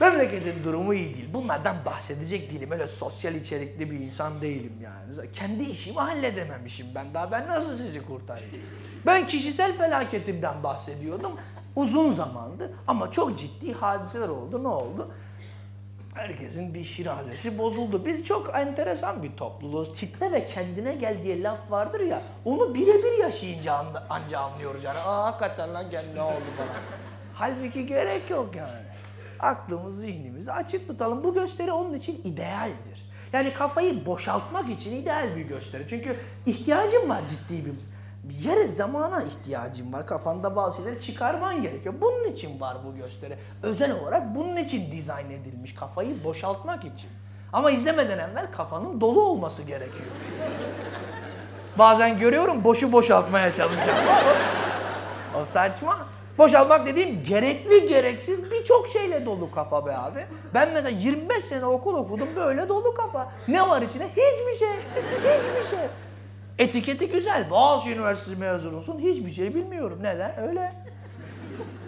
Memleketin durumu iyi değil. Bunlardan bahsedecek değilim. Öyle sosyal içerikli bir insan değilim yani. Kendi işimi halledememişim ben daha. Ben nasıl sizi kurtarayım? Ben kişisel felaketimden bahsediyordum. Uzun zamandı ama çok ciddi hadiseler oldu. Ne oldu? Herkesin bir şirazesi bozuldu. Biz çok enteresan bir topluluğuz. Titre ve kendine gel diye laf vardır ya. Onu birebir yaşayınca anca anlıyoruz yani. Aa hakikaten lan kendine oldu falan. Halbuki gerek yok yani. Aklımız, zihnimizi açık tutalım. Bu gösteri onun için idealdir. Yani kafayı boşaltmak için ideal bir gösteri. Çünkü ihtiyacım var ciddi bir yere zamana ihtiyacım var. Kafanda bazı şeyleri çıkarman gerekiyor. Bunun için var bu gösteri. Özel olarak bunun için dizayn edilmiş. Kafayı boşaltmak için. Ama izlemeden evvel kafanın dolu olması gerekiyor. Bazen görüyorum boşu boşaltmaya çalışan. o saçma. Boşaltmak dediğim gerekli gereksiz birçok şeyle dolu kafa be abi. Ben mesela 25 sene okul okudum böyle dolu kafa. Ne var içine? Hiçbir şey. Hiçbir şey. Etiketi güzel. Boğaziçi Üniversitesi mezunusun. Hiçbir şey bilmiyorum. Neden? Öyle.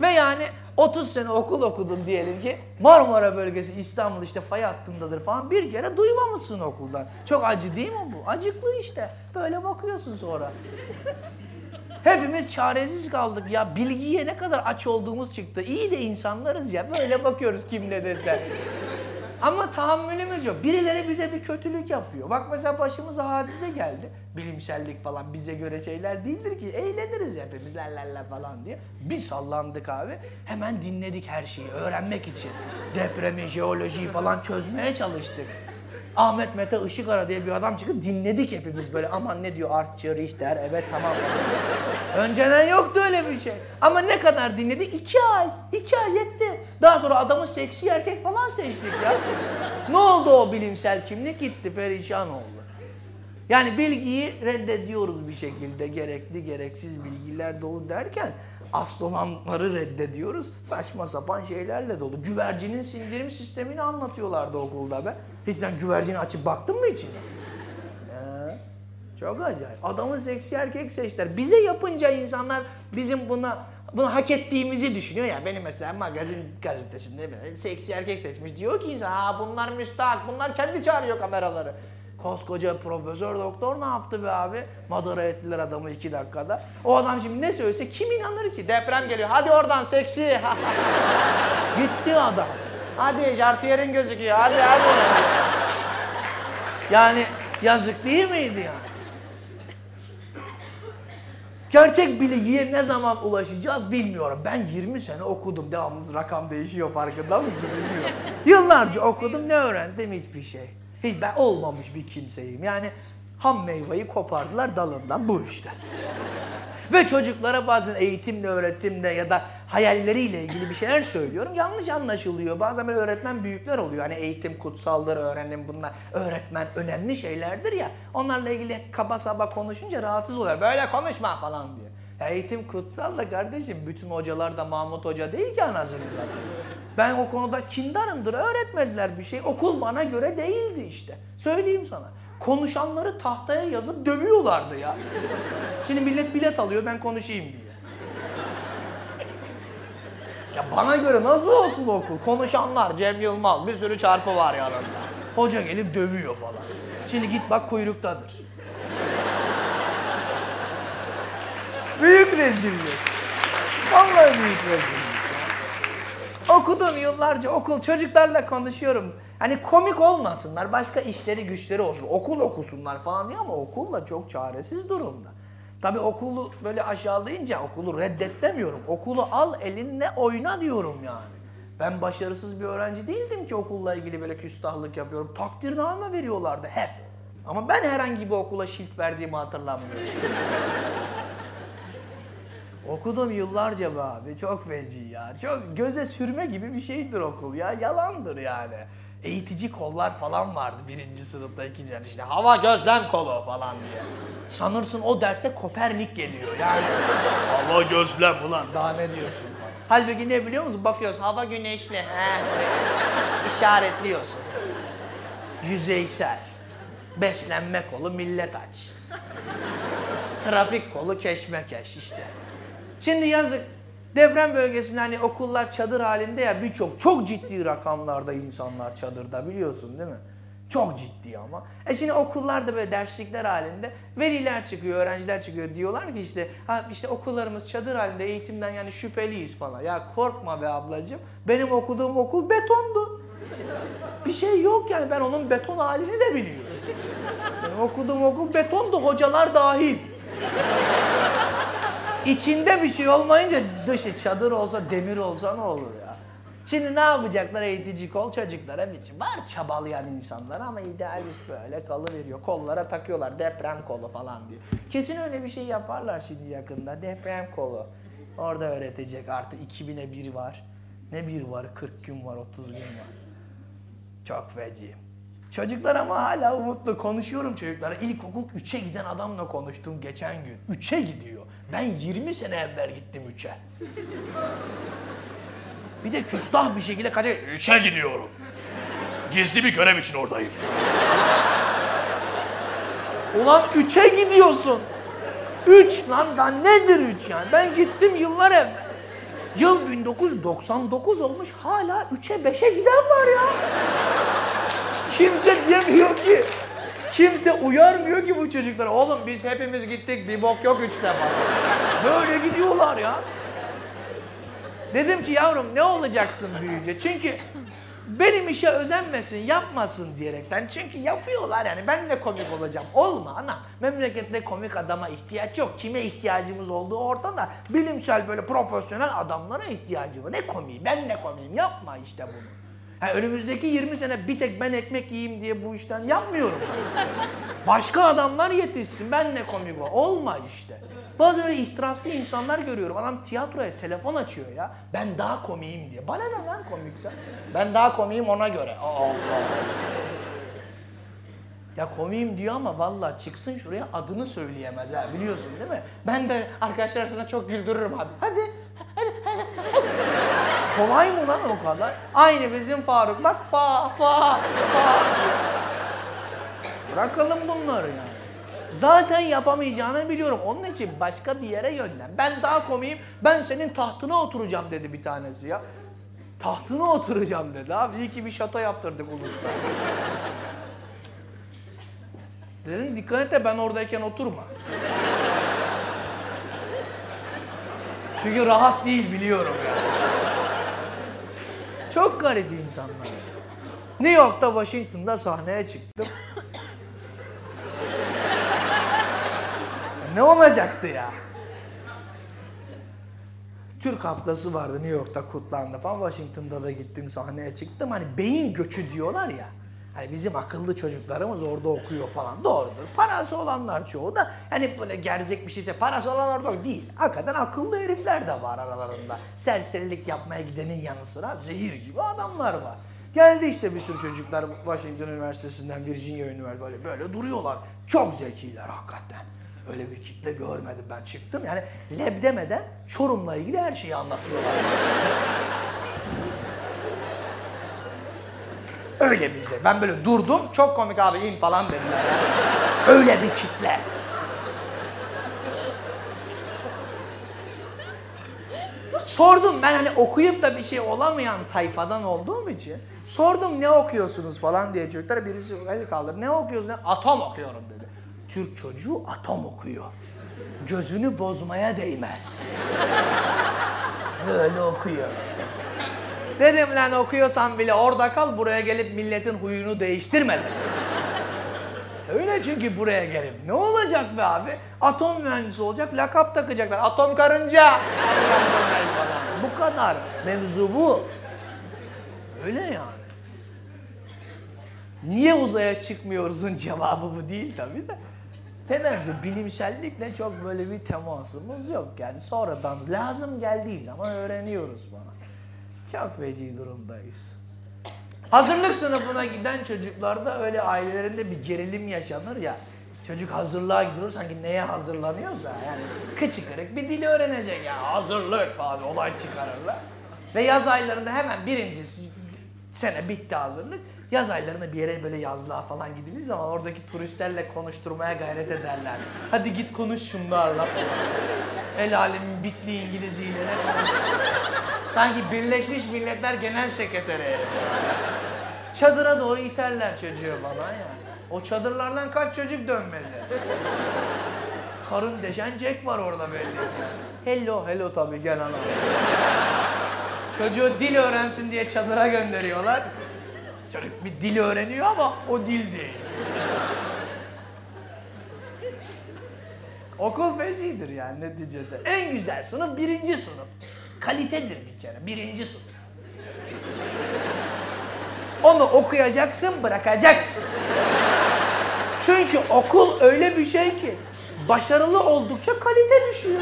Ve yani 30 sene okul okudun diyelim ki Marmara bölgesi İstanbul işte fay hattındadır falan bir kere duymamışsın okuldan. Çok acı değil mi bu? Acıklı işte. Böyle bakıyorsun sonra. Hepimiz çaresiz kaldık ya. Bilgiye ne kadar aç olduğumuz çıktı. İyi de insanlarız ya. Böyle bakıyoruz kim ne dese. Ama tahammülümüz yok. Birileri bize bir kötülük yapıyor. Bak mesela başımıza hadise geldi. Bilimsellik falan bize göre şeyler değildir ki. Eğleniriz hepimiz la la la falan diye. Bir sallandık abi. Hemen dinledik her şeyi öğrenmek için. Depremi, jeolojiyi falan çözmeye çalıştık. Ahmet Mete Işıkara diye bir adam çıkıp dinledik hepimiz böyle. Aman ne diyor Artçı, Richter, evet tamam. Önceden yoktu öyle bir şey. Ama ne kadar dinledik? İki ay. İki ay yetti. Daha sonra adamı seksi erkek falan seçtik ya. ne oldu o bilimsel kimlik? Gitti, perişan oldu. Yani bilgiyi reddediyoruz bir şekilde. Gerekli, gereksiz bilgiler dolu derken asıl olanları reddediyoruz. Saçma sapan şeylerle dolu. Güvercinin sindirim sistemini anlatıyorlardı okulda be. Hiç sen güvercini açıp baktın mı içine? Ya, çok acayip. Adamı seksi erkek seçtiler. Bize yapınca insanlar bizim buna bunu hak ettiğimizi düşünüyor ya. Benim mesela magazin gazetesinde seksi erkek seçmiş. Diyor ki insan ha bunlar müstahak. Bunlar kendi çağırıyor kameraları. Koskoca profesör doktor ne yaptı be abi? Madara ettiler adamı iki dakikada. O adam şimdi ne söylese kim inanır ki? Deprem geliyor. Hadi oradan seksi. Gitti adam. Hadi jartiyerin gözüküyor. Hadi hadi. Yani yazık değil miydi yani? Gerçek bilgiye ne zaman ulaşacağız bilmiyorum. Ben 20 sene okudum. Devamlı rakam değişiyor farkında mısın. Yıllarca okudum ne öğrendim hiçbir şey. Hiç ben olmamış bir kimseyim. Yani ham meyveyi kopardılar dalından bu işte. Ve çocuklara bazen eğitimle, öğretimle ya da hayalleriyle ilgili bir şeyler söylüyorum. Yanlış anlaşılıyor. Bazen böyle öğretmen büyükler oluyor. Hani eğitim kutsaldır, öğrenim bunlar. Öğretmen önemli şeylerdir ya. Onlarla ilgili kaba saba konuşunca rahatsız oluyor. Böyle konuşma falan diye. Ya eğitim kutsal da kardeşim. Bütün hocalar da Mahmut Hoca değil ki anasını satayım. Ben o konuda kindarımdır. Öğretmediler bir şey. Okul bana göre değildi işte. Söyleyeyim sana. Konuşanları tahtaya yazıp dövüyorlardı ya. Şimdi millet bilet alıyor ben konuşayım diye. Ya bana göre nasıl olsun okul? Konuşanlar Cem Yılmaz bir sürü çarpı var yanında. Hoca gelip dövüyor falan. Şimdi git bak kuyruktadır. Büyük rezillik. Vallahi büyük rezillik. Okudum yıllarca okul çocuklarla konuşuyorum. Hani komik olmasınlar başka işleri güçleri olsun. Okul okusunlar falan diye ama okulla çok çaresiz durumda. Tabii okulu böyle aşağılayınca okulu reddet demiyorum. Okulu al elinle oyna diyorum yani. Ben başarısız bir öğrenci değildim ki okulla ilgili böyle küstahlık yapıyorum. Takdirname veriyorlardı hep. Ama ben herhangi bir okula şilt verdiğimi hatırlamıyorum. Okudum yıllarca be abi. Çok feci ya. Çok göze sürme gibi bir şeydir okul ya. Yalandır yani. Eğitici kollar falan vardı birinci sınıfta, ikinci sınıfta. işte hava gözlem kolu falan diye. Sanırsın o derse Kopernik geliyor yani. hava gözlem ulan daha ne diyorsun? Halbuki ne biliyor musun? Bakıyorsun hava güneşli. He. İşaretliyorsun. Yüzeysel. Beslenme kolu millet aç. Trafik kolu keşmekeş işte. Şimdi yazık Deprem bölgesinde hani okullar çadır halinde ya birçok çok ciddi rakamlarda insanlar çadırda biliyorsun değil mi? Çok ciddi ama. E şimdi okullarda böyle derslikler halinde veliler çıkıyor, öğrenciler çıkıyor. Diyorlar ki işte ha işte okullarımız çadır halinde eğitimden yani şüpheliyiz falan. Ya korkma be ablacığım. Benim okuduğum okul betondu. Bir şey yok yani ben onun beton halini de biliyorum. Benim okuduğum okul betondu hocalar dahil. İçinde bir şey olmayınca dışı çadır olsa demir olsa ne olur ya? Şimdi ne yapacaklar eğitici kol çocuklara biçim. Var çabalayan insanlar ama idealist böyle kalıveriyor. Kollara takıyorlar deprem kolu falan diye. Kesin öyle bir şey yaparlar şimdi yakında. Deprem kolu. Orada öğretecek artık 2000'e bir var. Ne bir var 40 gün var 30 gün var. Çok feci. Çocuklar ama hala umutlu. Konuşuyorum çocuklara. İlkokul 3'e giden adamla konuştum geçen gün. 3'e gidiyor. Ben 20 sene evvel gittim 3'e. Bir de küstah bir şekilde kaça... Üçe gidiyorum. Gizli bir görev için oradayım. Ulan 3'e gidiyorsun. 3 lan da nedir 3 yani? Ben gittim yıllar evvel. Yıl 1999 olmuş hala 3'e 5'e giden var ya. Kimse diyemiyor ki. Kimse uyarmıyor ki bu çocuklara. Oğlum biz hepimiz gittik bir bok yok üçte falan. Böyle gidiyorlar ya. Dedim ki yavrum ne olacaksın büyüyünce? Çünkü benim işe özenmesin, yapmasın diyerekten. Çünkü yapıyorlar yani. Ben de komik olacağım. Olma ana. Memlekette komik adama ihtiyaç yok. Kime ihtiyacımız olduğu ortada. Bilimsel böyle profesyonel adamlara ihtiyacı var. Ne komiği? Ben ne komiyim? Yapma işte bunu. Ha, önümüzdeki 20 sene bir tek ben ekmek yiyeyim diye bu işten yapmıyorum. Başka adamlar yetişsin. Ben ne komik o. Olma işte. Bazen öyle ihtiraslı insanlar görüyorum. Adam tiyatroya telefon açıyor ya. Ben daha komiyim diye. Bana ne lan komikse? Ben daha komiyim ona göre. Aa, Allah. Ya komiyim diyor ama vallahi çıksın şuraya adını söyleyemez ha biliyorsun değil mi? Ben de arkadaşlar arasında çok güldürürüm abi. Hadi, hadi, hadi, hadi. Kolay mı lan o kadar? Aynı bizim Faruk bak fa fa fa. Bırakalım bunları yani. Zaten yapamayacağını biliyorum. Onun için başka bir yere yönlen. Ben daha komiyim. Ben senin tahtına oturacağım dedi bir tanesi ya. Tahtına oturacağım dedi abi. İyi ki bir şato yaptırdık Ulus'ta. Dedim dikkat et de ben oradayken oturma. Çünkü rahat değil biliyorum ya. Çok garip insanlar. New York'ta, Washington'da sahneye çıktım. ne olacaktı ya? Türk haftası vardı New York'ta kutlandı falan. Washington'da da gittim sahneye çıktım. Hani beyin göçü diyorlar ya. Hani bizim akıllı çocuklarımız orada okuyor falan. Doğrudur. Parası olanlar çoğu da hani böyle gerzek bir şeyse parası olanlar da değil. Hakikaten akıllı herifler de var aralarında. Serserilik yapmaya gidenin yanı sıra zehir gibi adamlar var. Geldi işte bir sürü çocuklar Washington Üniversitesi'nden Virginia Üniversitesi böyle, duruyorlar. Çok zekiler hakikaten. Öyle bir kitle görmedim ben çıktım. Yani leb demeden Çorum'la ilgili her şeyi anlatıyorlar. Öyle bize. Ben böyle durdum. Çok komik abi in falan dediler. Öyle bir kitle. Sordum ben hani okuyup da bir şey olamayan tayfadan olduğum için sordum ne okuyorsunuz falan diye çocuklara birisi el kaldırdı. Ne okuyorsun? Atom okuyorum dedi. Türk çocuğu atom okuyor. Gözünü bozmaya değmez. Böyle okuyor. Dedim lan okuyorsan bile orada kal buraya gelip milletin huyunu değiştirme. Öyle çünkü buraya gelip ne olacak be abi? Atom mühendisi olacak, lakap takacaklar. Atom karınca. bu kadar. Mevzu bu. Öyle yani. Niye uzaya çıkmıyoruzun cevabı bu değil tabii de. Nedense bilimsellikle çok böyle bir temasımız yok. Yani sonradan lazım geldiği zaman öğreniyoruz bana. Çok feci durumdayız. Hazırlık sınıfına giden çocuklarda öyle ailelerinde bir gerilim yaşanır ya. Çocuk hazırlığa gidiyor sanki neye hazırlanıyorsa yani kıçı kırık bir dili öğrenecek ya hazırlık falan olay çıkarırlar. Ve yaz aylarında hemen birincisi Sene bitti hazırlık. Yaz aylarında bir yere böyle yazlığa falan gidildiği zaman oradaki turistlerle konuşturmaya gayret ederler. Hadi git konuş şunlarla falan. El alemin bitli İngiliziyle ne konuş- Sanki Birleşmiş Milletler Genel Sekreteri. Çadıra doğru iterler çocuğu falan ya. O çadırlardan kaç çocuk dönmeli? Karın deşen Jack var orada belli. Hello, hello tabii gel ana. Çocuğu dil öğrensin diye çadıra gönderiyorlar. Çocuk bir dil öğreniyor ama o dil değil. Okul fecidir yani neticede. En güzel sınıf birinci sınıf. Kalitedir bir kere birinci sınıf. Onu okuyacaksın, bırakacaksın. Çünkü okul öyle bir şey ki başarılı oldukça kalite düşüyor.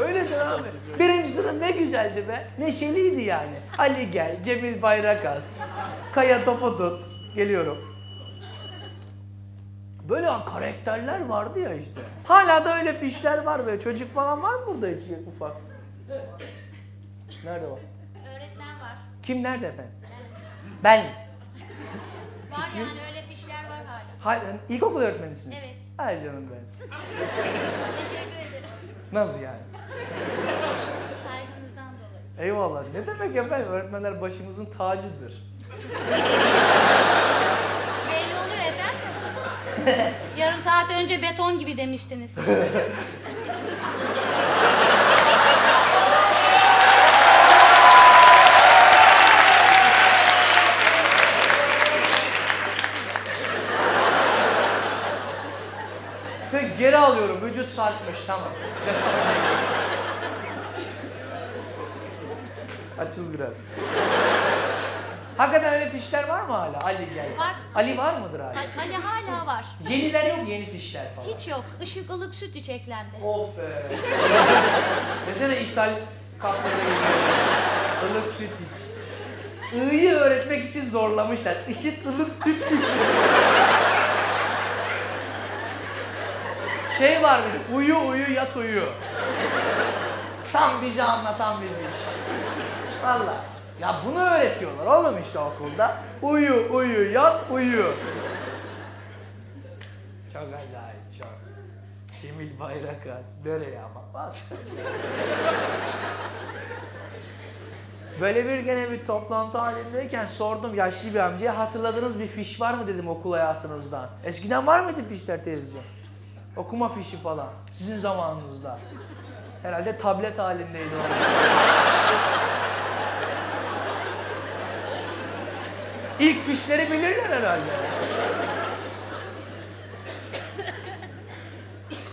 Öyledir abi. Birinci sınıf ne güzeldi be. Neşeliydi yani. Ali gel, Cemil Bayrakaz, Kaya topu tut. Geliyorum. Böyle karakterler vardı ya işte. Hala da öyle fişler var böyle. Çocuk falan var mı burada hiç ufak? Nerede var? Öğretmen var. Kim nerede efendim? Ben. Var yani öyle fişler var hala. Hayır, ilkokul öğretmenisiniz. Evet. Ay canım benim. Teşekkür ederim. Nasıl yani? Saygınızdan dolayı. Eyvallah. Ne demek efendim? Öğretmenler başımızın tacıdır. Yarım saat önce beton gibi demiştiniz. Peki geri alıyorum. Vücut sarkmış. Tamam. Açıl biraz. Hakikaten öyle fişler var mı hala? Ali gel. Var. Ali var mıdır hala? Ha- Hani hala var. Yeniler yok yeni fişler falan. Hiç yok. Işık ılık süt içeklendi. Of be. Desene ishal kapları ılık süt iç. I'yı öğretmek için zorlamışlar. Işık ılık süt iç. şey var bir uyu uyu yat uyu. Tam bizi anlatan bir iş. Valla. Ya bunu öğretiyorlar oğlum işte okulda. Uyu uyu yat uyu. Çok acayip çok. Cemil Bayrakaz. Nereye ama? Bas. Böyle bir gene bir toplantı halindeyken sordum yaşlı bir amcaya hatırladığınız bir fiş var mı dedim okul hayatınızdan. Eskiden var mıydı fişler teyzeciğim? Okuma fişi falan. Sizin zamanınızda. Herhalde tablet halindeydi o. İlk fişleri bilirler herhalde.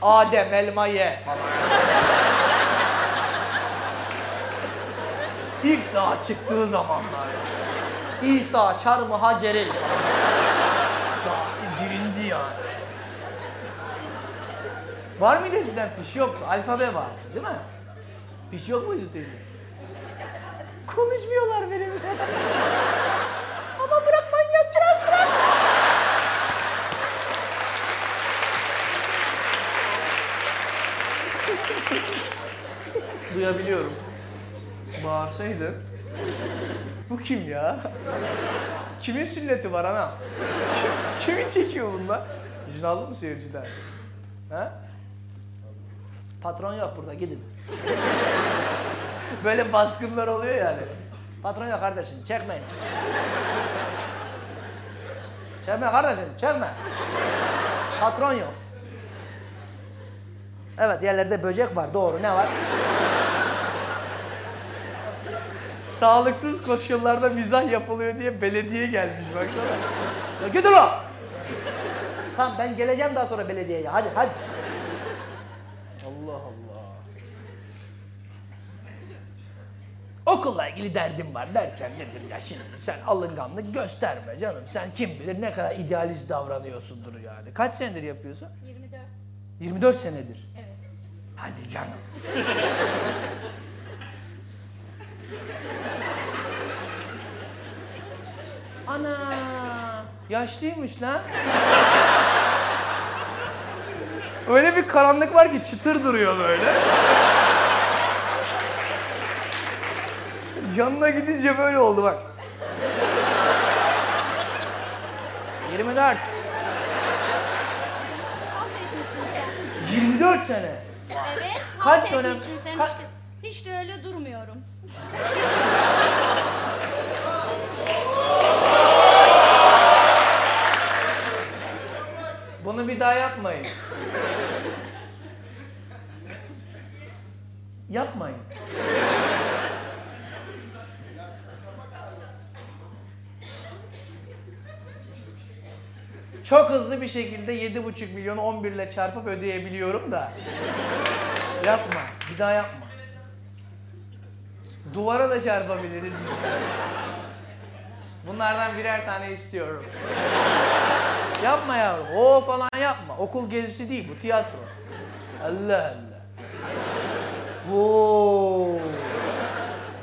Adem elma ye falan. İlk daha çıktığı zamanlar. İsa çarmıha geril falan. Daha birinci yani. Var mıydı eskiden fiş yoktu. Alfabe vardı değil mi? Fiş yok muydu teyze? Konuşmuyorlar benimle. Duyabiliyorum. Bağırsaydı. Bu kim ya? Kimin sünneti var ana? Kimi çekiyor bunlar? İzin aldın mı seyirciden? Ha? Patron yok burada gidin. Böyle baskınlar oluyor yani. Patron yok kardeşim çekmeyin. Çekme kardeşim çekme. Patron yok. Evet yerlerde böcek var doğru ne var? Sağlıksız koşullarda mizah yapılıyor diye belediye gelmiş baksana. Ya gidin o. Tamam ben geleceğim daha sonra belediyeye. Hadi hadi. Allah Allah. Okulla ilgili derdim var derken dedim ya şimdi sen alınganlık gösterme canım. Sen kim bilir ne kadar idealist davranıyorsundur yani. Kaç senedir yapıyorsun? 24. 24 senedir. Evet. Hadi canım. Ana yaşlıymış lan. Öyle bir karanlık var ki çıtır duruyor böyle. Yanına gidince böyle oldu bak. 24. Halt etmişsin sen. 24 sene. Evet. Kaç dönem- ka- işte. Hiç de öyle durmuyorum. Bunu bir daha yapmayın. Yapmayın. Çok hızlı bir şekilde 7,5 milyonu 11 ile çarpıp ödeyebiliyorum da. Yapma. Bir daha yapma. Duvara da çarpabiliriz. Bunlardan birer tane istiyorum. Yapma yavrum. O falan yapma. Okul gezisi değil bu tiyatro. Allah Allah. Oo.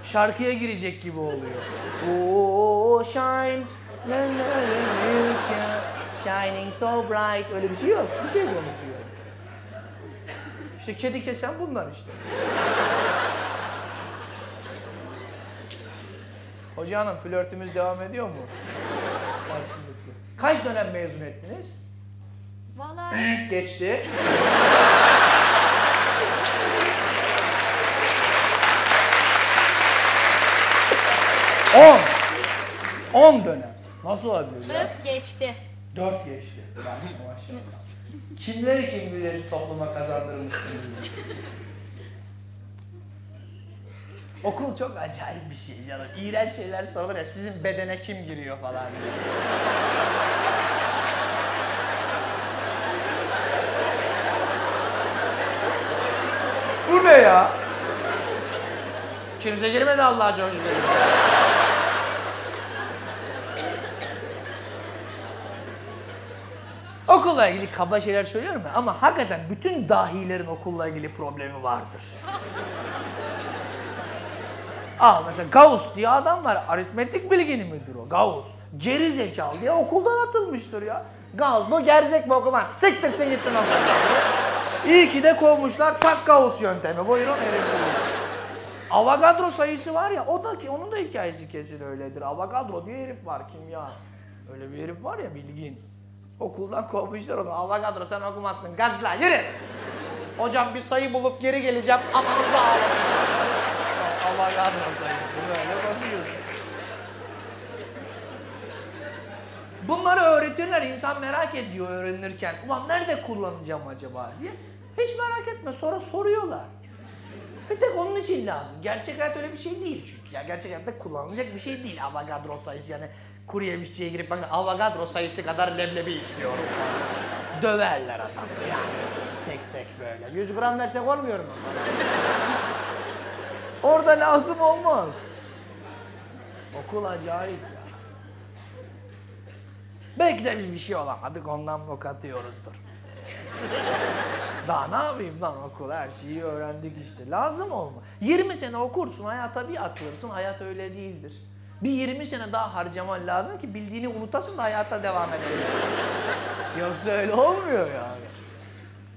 Şarkıya girecek gibi oluyor. Oo shine. Na, na, na, Shining so bright. Öyle bir şey yok. Bir şey konuşuyor. İşte kedi kesen bunlar işte. Hoca hanım flörtümüz devam ediyor mu? Karşılıklı. Kaç dönem mezun ettiniz? Vallahi Geçti. 10. 10 dönem. Nasıl olabilir öp geçti. 4 geçti. Maşallah. Kimleri kimleri topluma kazandırmışsınız. Okul çok acayip bir şey canım. İğrenç şeyler sorulur ya sizin bedene kim giriyor falan diye. Bu ne ya? Kimse girmedi Allah'a çok. Okulla ilgili kaba şeyler söylüyorum ya ama hakikaten bütün dahilerin okulla ilgili problemi vardır. Al mesela Gauss diye adam var. Aritmetik bilgini müdür o? Gauss. Geri zekalı diye okuldan atılmıştır ya. Gauss bu gerzek mi okumaz? Siktirsin gitsin okuldan. İyi ki de kovmuşlar. Tak Gauss yöntemi. Buyurun herif. Avogadro sayısı var ya o da ki onun da hikayesi kesin öyledir. Avogadro diye herif var kimya. Öyle bir herif var ya bilgin. Okuldan kovmuşlar onu. Avogadro sen okumazsın. Gazla yürü. Hocam bir sayı bulup geri geleceğim. Ananızı ağlatın. Avogadro sayısı böyle bakıyorsun. Bunları öğretirler. insan merak ediyor öğrenirken. Ulan nerede kullanacağım acaba diye. Hiç merak etme sonra soruyorlar. Bir tek onun için lazım. Gerçek hayat öyle bir şey değil çünkü. Ya gerçek hayatta kullanılacak bir şey değil Avogadro sayısı. Yani kuru yemişçiye girip bakın Avogadro sayısı kadar leblebi istiyorum. Döverler adamı yani. Tek tek böyle. 100 gram versek olmuyor mu? Orada lazım olmaz. Okul acayip ya. Belki de biz bir şey olamadık ondan bok atıyoruzdur. Daha ne yapayım lan okul her şeyi öğrendik işte. Lazım olma. 20 sene okursun hayata bir atılırsın hayat öyle değildir. Bir 20 sene daha harcaman lazım ki bildiğini unutasın da hayata devam edebilirsin. Yoksa öyle olmuyor yani.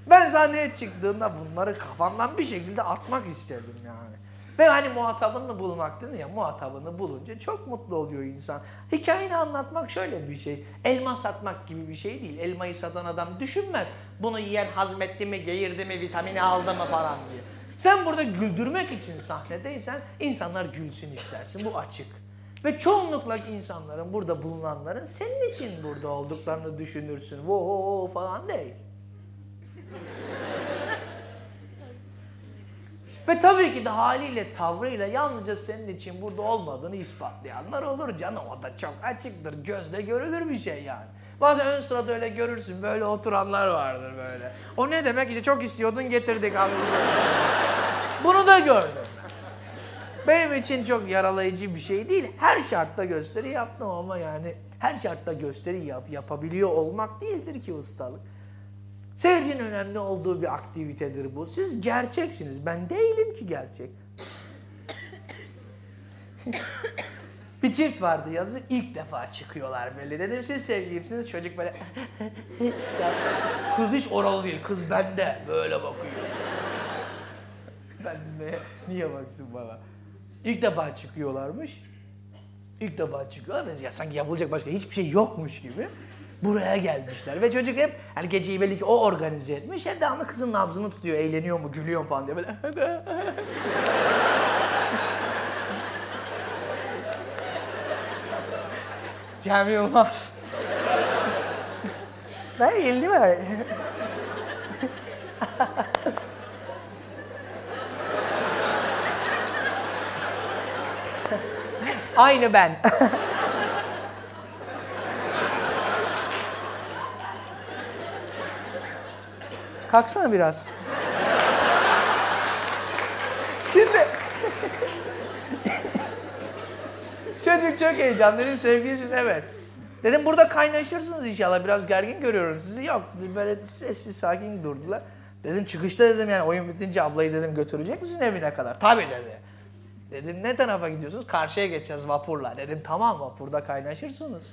Ben sahneye çıktığımda bunları kafamdan bir şekilde atmak istedim yani. Ve hani muhatabını bulmak dedin ya muhatabını bulunca çok mutlu oluyor insan. Hikayeni anlatmak şöyle bir şey. Elma satmak gibi bir şey değil. Elmayı satan adam düşünmez. Bunu yiyen hazmetti mi, geğirdi mi, vitamini aldı mı falan diye. Sen burada güldürmek için sahnedeysen insanlar gülsün istersin. Bu açık. Ve çoğunlukla insanların burada bulunanların senin için burada olduklarını düşünürsün. Wo falan değil. Ve tabii ki de haliyle, tavrıyla yalnızca senin için burada olmadığını ispatlayanlar olur canım. O da çok açıktır. Gözle görülür bir şey yani. Bazen ön sırada öyle görürsün. Böyle oturanlar vardır böyle. O ne demek? İşte çok istiyordun getirdik abi. Bunu da gördüm. Benim için çok yaralayıcı bir şey değil. Her şartta gösteri yaptım ama yani her şartta gösteri yap, yapabiliyor olmak değildir ki ustalık. Seyircinin önemli olduğu bir aktivitedir bu. Siz gerçeksiniz. Ben değilim ki gerçek. bir çift vardı yazı ilk defa çıkıyorlar böyle. Dedim siz sevgilimsiniz çocuk böyle kız hiç oralı değil kız bende böyle bakıyor. ben mi? Niye baksın bana? İlk defa çıkıyorlarmış. İlk defa çıkıyorlar ya sanki yapılacak başka hiçbir şey yokmuş gibi buraya gelmişler. Ve çocuk hep hani geceyi belli ki o organize etmiş. Hep devamlı kızın nabzını tutuyor, eğleniyor mu, gülüyor mu falan diye böyle. Cem Yılmaz. Ben değil mi? Aynı ben. Kalksana biraz. Şimdi... Çocuk çok heyecanlı. Dedim sevgilisiz evet. Dedim burada kaynaşırsınız inşallah. Biraz gergin görüyorum sizi. Yok böyle sessiz sakin durdular. Dedim çıkışta dedim yani oyun bitince ablayı dedim götürecek misin evine kadar? Tabii dedi. Dedim ne tarafa gidiyorsunuz? Karşıya geçeceğiz vapurla. Dedim tamam vapurda kaynaşırsınız.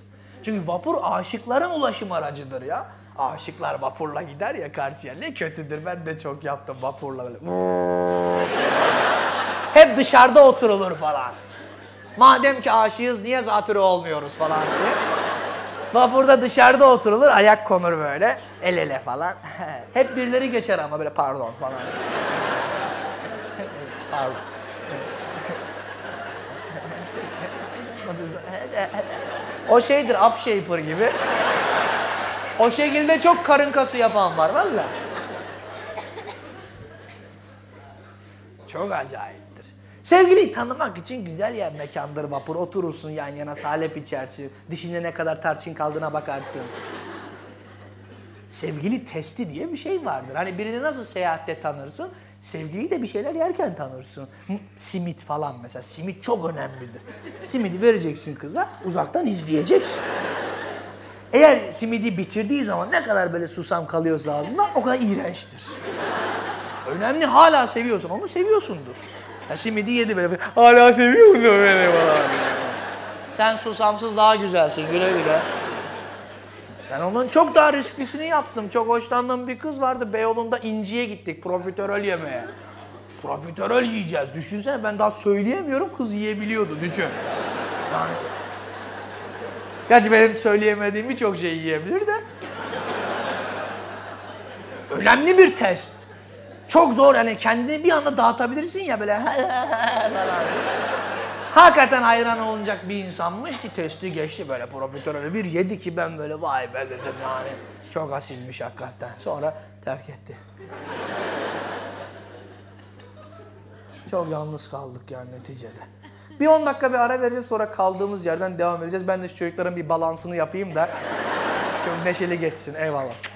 Çünkü vapur aşıkların ulaşım aracıdır ya. Aşıklar vapurla gider ya karşıya. Ne kötüdür ben de çok yaptım vapurla. Hep dışarıda oturulur falan. Madem ki aşığız niye zatürre olmuyoruz falan diye. Vapurda dışarıda oturulur, ayak konur böyle, el ele falan. Hep birileri geçer ama böyle pardon falan. pardon. o şeydir, up shaper gibi. O şekilde çok karın kası yapan var valla. Çok acayiptir. Sevgiliyi tanımak için güzel yer mekandır vapur. Oturursun yan yana salep içersin. Dişinde ne kadar tarçın kaldığına bakarsın. Sevgili testi diye bir şey vardır. Hani birini nasıl seyahatte tanırsın? Sevgiliyi de bir şeyler yerken tanırsın. Simit falan mesela. Simit çok önemlidir. Simidi vereceksin kıza, uzaktan izleyeceksin. Eğer simidi bitirdiği zaman ne kadar böyle susam kalıyorsa ağzında o kadar iğrençtir. Önemli hala seviyorsun onu seviyorsundur. Ya simidi yedi böyle hala seviyor musun beni falan. Sen susamsız daha güzelsin güle güle. Ben onun çok daha risklisini yaptım. Çok hoşlandığım bir kız vardı. Beyoğlu'nda inciye gittik profiterol yemeye. Profiterol yiyeceğiz. Düşünsene ben daha söyleyemiyorum kız yiyebiliyordu düşün. Yani Gerçi benim söyleyemediğim birçok şey yiyebilir de. Önemli bir test. Çok zor yani kendini bir anda dağıtabilirsin ya böyle. Hakikaten hayran olunacak bir insanmış ki testi geçti böyle profiterolü bir yedi ki ben böyle vay be dedim yani. Çok asilmiş hakikaten. Sonra terk etti. Çok yalnız kaldık yani neticede. Bir 10 dakika bir ara vereceğiz sonra kaldığımız yerden devam edeceğiz. Ben de şu çocukların bir balansını yapayım da çok neşeli geçsin. Eyvallah.